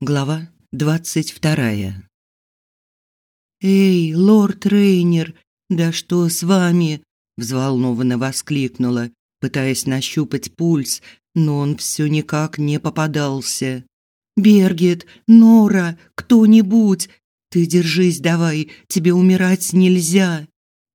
Глава двадцать вторая. «Эй, лорд Рейнер, да что с вами?» взволнованно воскликнула, пытаясь нащупать пульс, но он все никак не попадался. «Бергет, Нора, кто-нибудь! Ты держись давай, тебе умирать нельзя!»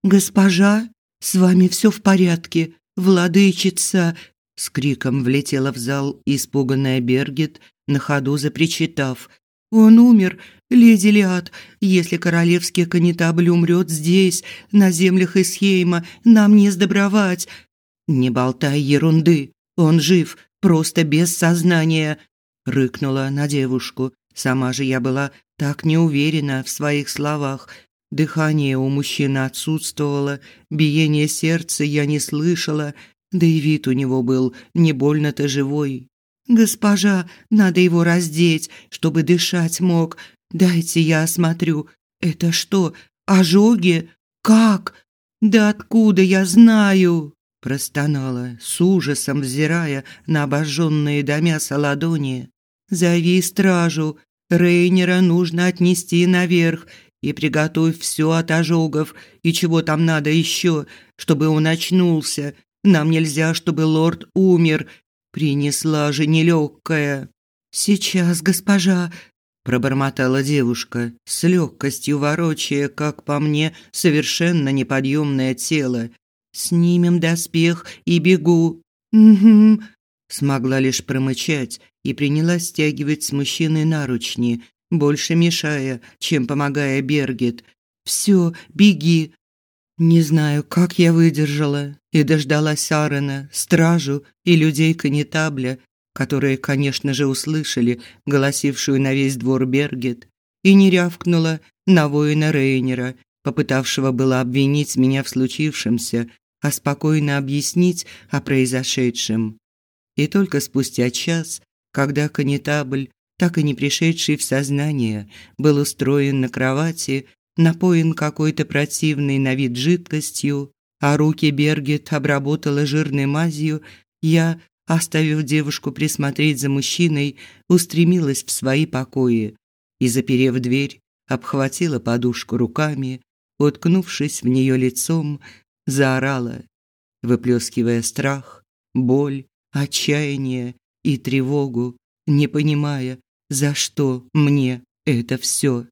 «Госпожа, с вами все в порядке, владычица!» С криком влетела в зал испуганная Бергет, на ходу запричитав. «Он умер, леди Лиад. Если королевский канитабль умрет здесь, на землях Исхейма, нам не сдобровать». «Не болтай ерунды, он жив, просто без сознания», – рыкнула на девушку. Сама же я была так неуверена в своих словах. Дыхание у мужчины отсутствовало, биение сердца я не слышала, да и вид у него был не больно-то живой. «Госпожа, надо его раздеть, чтобы дышать мог. Дайте я осмотрю. Это что, ожоги? Как? Да откуда я знаю?» Простонала, с ужасом взирая на обожженные до мяса ладони. «Зови стражу. Рейнера нужно отнести наверх и приготовь все от ожогов и чего там надо еще, чтобы он очнулся. Нам нельзя, чтобы лорд умер Принесла же нелегкая. Сейчас, госпожа, пробормотала девушка, с легкостью ворочая, как по мне, совершенно неподъемное тело. Снимем доспех и бегу. Угу. Смогла лишь промычать и принялась стягивать с мужчины наручни, больше мешая, чем помогая Бергет. Все, беги, не знаю, как я выдержала и дождалась Аарона, стражу и людей канитабля, которые, конечно же, услышали голосившую на весь двор Бергет, и не рявкнула на воина Рейнера, попытавшего было обвинить меня в случившемся, а спокойно объяснить о произошедшем. И только спустя час, когда канитабль, так и не пришедший в сознание, был устроен на кровати, напоен какой-то противной на вид жидкостью, а руки Бергет обработала жирной мазью, я, оставив девушку присмотреть за мужчиной, устремилась в свои покои и, заперев дверь, обхватила подушку руками, уткнувшись в нее лицом, заорала, выплескивая страх, боль, отчаяние и тревогу, не понимая, за что мне это все.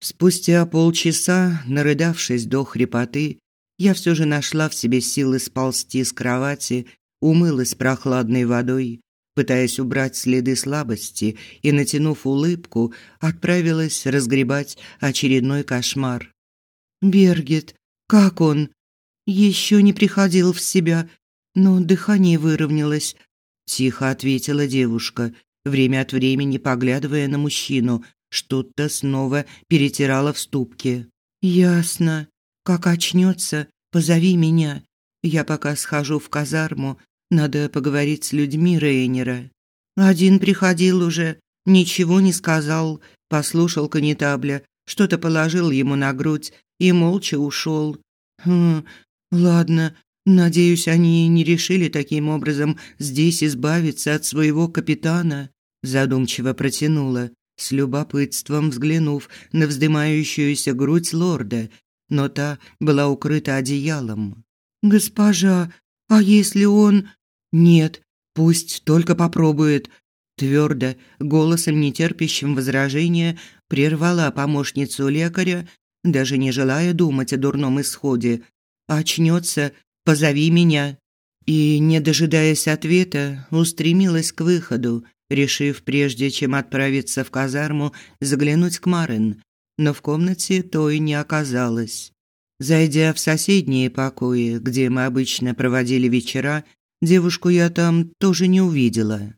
Спустя полчаса, нарыдавшись до хрипоты, я все же нашла в себе силы сползти с кровати, умылась прохладной водой, пытаясь убрать следы слабости и, натянув улыбку, отправилась разгребать очередной кошмар. «Бергет, как он?» «Еще не приходил в себя, но дыхание выровнялось», – тихо ответила девушка, время от времени поглядывая на мужчину, что-то снова перетирала в ступке. «Ясно. Как очнется, позови меня. Я пока схожу в казарму. Надо поговорить с людьми Рейнера. Один приходил уже, ничего не сказал, послушал канитабля, что-то положил ему на грудь и молча ушел. Хм, ладно, надеюсь, они не решили таким образом здесь избавиться от своего капитана, задумчиво протянула с любопытством взглянув на вздымающуюся грудь лорда, но та была укрыта одеялом. «Госпожа, а если он...» «Нет, пусть только попробует», твердо, голосом нетерпящим возражения, прервала помощницу лекаря, даже не желая думать о дурном исходе. «Очнется, позови меня». И, не дожидаясь ответа, устремилась к выходу, решив, прежде чем отправиться в казарму, заглянуть к Марин, но в комнате той не оказалось. Зайдя в соседние покои, где мы обычно проводили вечера, девушку я там тоже не увидела.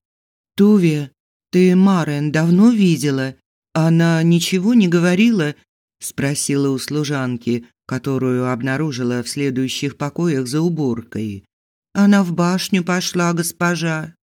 «Туве, ты Марин давно видела? Она ничего не говорила?» – спросила у служанки, которую обнаружила в следующих покоях за уборкой. «Она в башню пошла, госпожа».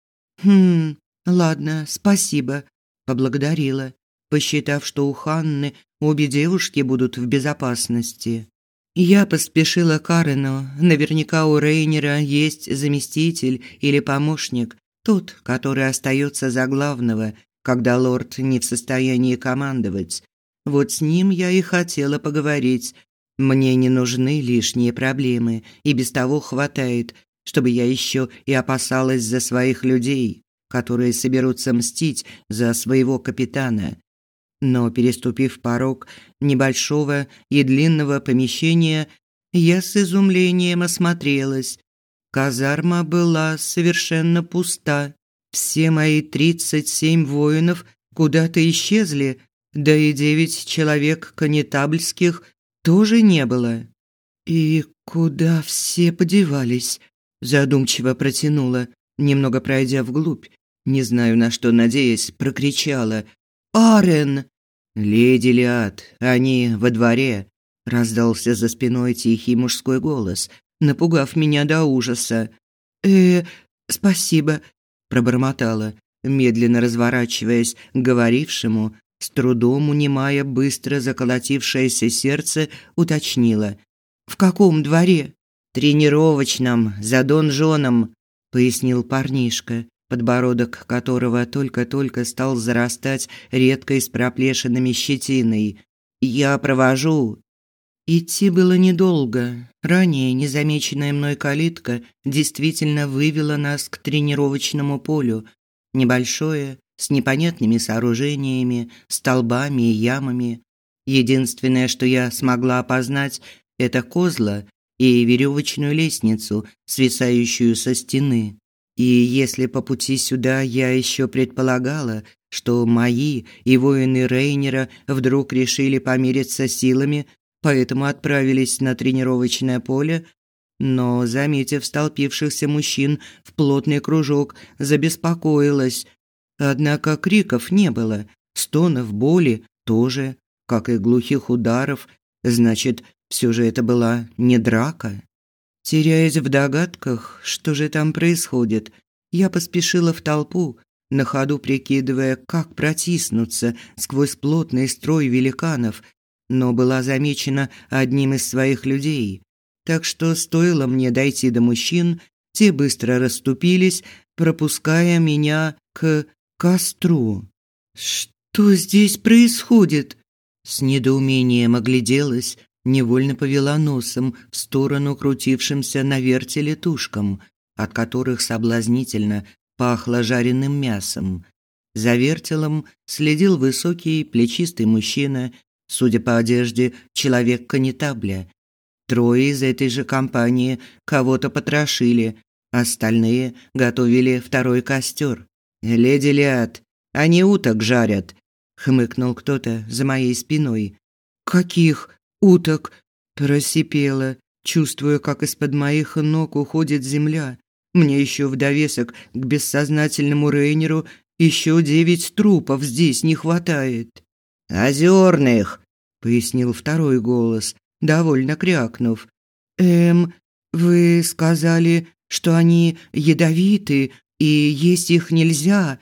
«Хм, Ладно, спасибо, поблагодарила, посчитав, что у Ханны обе девушки будут в безопасности. Я поспешила к Арену. Наверняка у Рейнера есть заместитель или помощник, тот, который остается за главного, когда лорд не в состоянии командовать. Вот с ним я и хотела поговорить. Мне не нужны лишние проблемы, и без того хватает, чтобы я еще и опасалась за своих людей, которые соберутся мстить за своего капитана. Но переступив порог небольшого и длинного помещения, я с изумлением осмотрелась. Казарма была совершенно пуста. Все мои тридцать семь воинов куда-то исчезли, да и девять человек конетабльских тоже не было. И куда все подевались? задумчиво протянула, немного пройдя вглубь, не знаю на что надеясь, прокричала: "Арен!" "Леди Лиад, они во дворе", раздался за спиной тихий мужской голос, напугав меня до ужаса. "Э, спасибо", пробормотала, медленно разворачиваясь к говорившему, с трудом унимая быстро заколотившееся сердце, уточнила: "В каком дворе?" "Тренировочном, за донжоном", пояснил парнишка, подбородок которого только-только стал зарастать редкой с проплешинами щетиной. "Я провожу". Идти было недолго. Ранее незамеченная мной калитка действительно вывела нас к тренировочному полю, небольшое, с непонятными сооружениями, столбами и ямами. Единственное, что я смогла опознать, это козла и веревочную лестницу, свисающую со стены. И если по пути сюда я еще предполагала, что мои и воины Рейнера вдруг решили помириться силами, поэтому отправились на тренировочное поле, но, заметив столпившихся мужчин в плотный кружок, забеспокоилась, Однако криков не было, стонов боли тоже, как и глухих ударов. Значит, все же это была не драка. Теряясь в догадках, что же там происходит, я поспешила в толпу, на ходу прикидывая, как протиснуться сквозь плотный строй великанов, но была замечена одним из своих людей. Так что стоило мне дойти до мужчин, те быстро расступились, пропуская меня к костру. Что здесь происходит? С недоумением огляделась, невольно повела носом в сторону крутившимся на вертеле тушкам, от которых соблазнительно пахло жареным мясом. За вертелом следил высокий плечистый мужчина, судя по одежде, человек канитабля. Трое из этой же компании кого-то потрошили, остальные готовили второй костер. «Леди Лиад, они уток жарят», – хмыкнул кто-то за моей спиной. «Каких уток?» – просипела, чувствуя, как из-под моих ног уходит земля. Мне еще в довесок к бессознательному Рейнеру еще девять трупов здесь не хватает. «Озерных», – пояснил второй голос, довольно крякнув. «Эм, вы сказали, что они ядовиты, и есть их нельзя.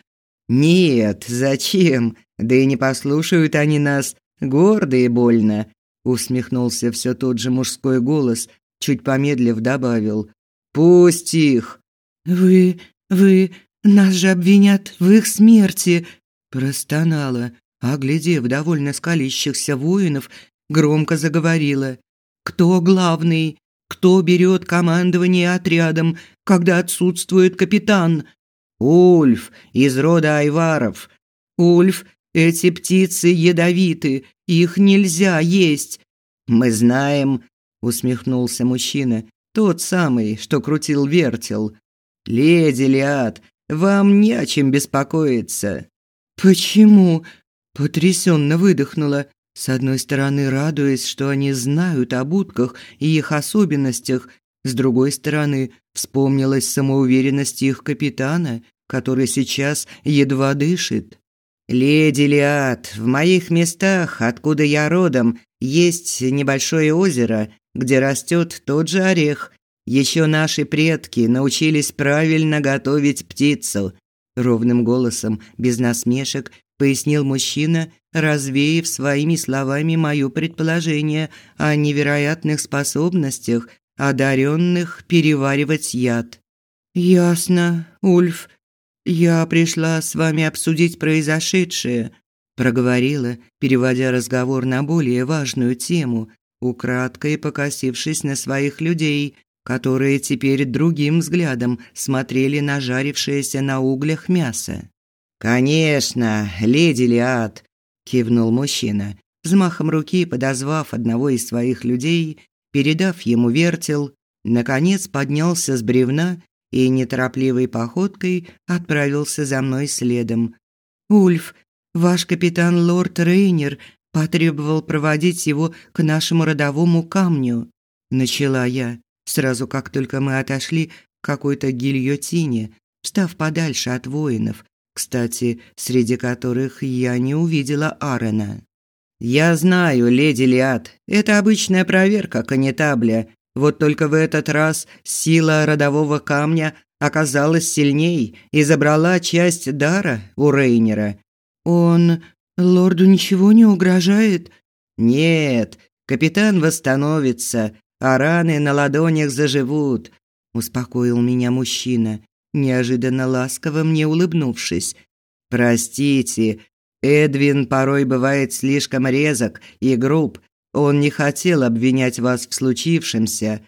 Нет, зачем? Да и не послушают они нас, гордые больно, усмехнулся все тот же мужской голос, чуть помедлив добавил: Пусть их. Вы, вы нас же обвинят в их смерти, простонала, оглядев довольно скалящихся воинов, громко заговорила: Кто главный? Кто берет командование отрядом, когда отсутствует капитан? Ульф из рода Айваров. Ульф, эти птицы ядовиты, их нельзя есть. Мы знаем, усмехнулся мужчина, тот самый, что крутил вертел. Леди Лиад, вам не о чем беспокоиться. Почему? Потрясенно выдохнула, с одной стороны, радуясь, что они знают об утках и их особенностях, с другой стороны, вспомнилась самоуверенность их капитана, который сейчас едва дышит. «Леди Лиад, в моих местах, откуда я родом, есть небольшое озеро, где растет тот же орех. Еще наши предки научились правильно готовить птицу», ровным голосом, без насмешек, пояснил мужчина, развеяв своими словами моё предположение о невероятных способностях одаренных переваривать яд. Ясно, Ульф. Я пришла с вами обсудить произошедшее», проговорила, переводя разговор на более важную тему, украдкой покосившись на своих людей, которые теперь другим взглядом смотрели на жарившееся на углях мясо. «Конечно, леди Лиад», – кивнул мужчина, взмахом руки подозвав одного из своих людей, передав ему вертел, наконец поднялся с бревна и неторопливой походкой отправился за мной следом. «Ульф, ваш капитан лорд Рейнер потребовал проводить его к нашему родовому камню», – начала я, сразу как только мы отошли к какой-то гильотине, встав подальше от воинов, кстати, среди которых я не увидела Аарона. «Я знаю, леди Лиад, это обычная проверка конетабля. Вот только в этот раз сила родового камня оказалась сильней и забрала часть дара у Рейнера. Он... лорду ничего не угрожает?» «Нет, капитан восстановится, а раны на ладонях заживут», – успокоил меня мужчина неожиданно ласково мне улыбнувшись. Простите, Эдвин порой бывает слишком резок и груб. Он не хотел обвинять вас в случившемся.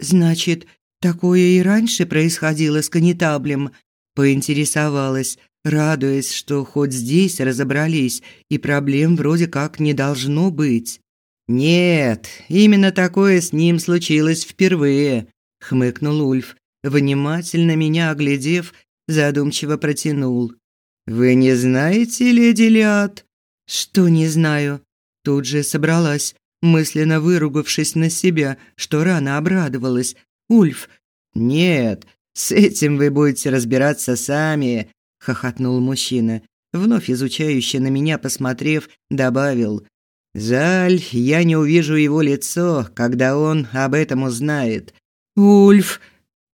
Значит, такое и раньше происходило с канитаблем, поинтересовалась, радуясь, что хоть здесь разобрались и проблем вроде как не должно быть. Нет, именно такое с ним случилось впервые, хмыкнул Ульф, внимательно меня оглядев, задумчиво протянул. «Вы не знаете, леди Лиад?» «Что не знаю?» Тут же собралась, мысленно выругавшись на себя, что рано обрадовалась. «Ульф!» «Нет, с этим вы будете разбираться сами», – хохотнул мужчина. Вновь изучающе на меня посмотрев, добавил. «Жаль, я не увижу его лицо, когда он об этом узнает». «Ульф!»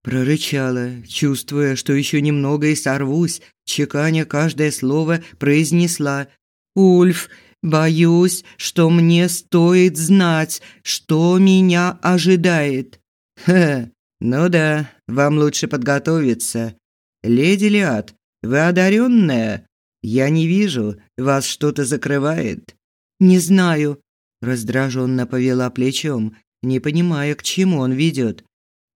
Прорычала, чувствуя, что еще немного и сорвусь, чеканя каждое слово, произнесла «Ульф, боюсь, что мне стоит знать, что меня ожидает». «Ха, ну да, вам лучше подготовиться. Леди Лиад, вы одаренная? Я не вижу, вас что-то закрывает». «Не знаю», – раздраженно повела плечом, не понимая, к чему он ведет.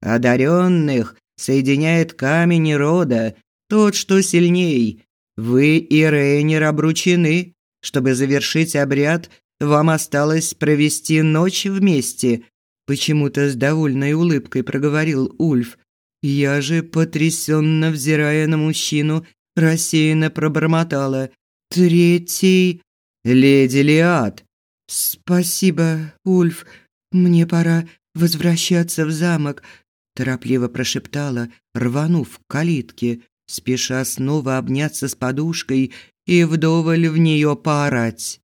Одаренных соединяет камень рода, тот, что сильней. Вы и Рейнер обручены. Чтобы завершить обряд, вам осталось провести ночь вместе. Почему-то с довольной улыбкой проговорил Ульф. Я же, потрясенно взирая на мужчину, рассеянно пробормотала. «Третий...» «Леди Лиад!» «Спасибо, Ульф. Мне пора возвращаться в замок торопливо прошептала, рванув к калитке, спеша снова обняться с подушкой и вдоволь в нее поорать.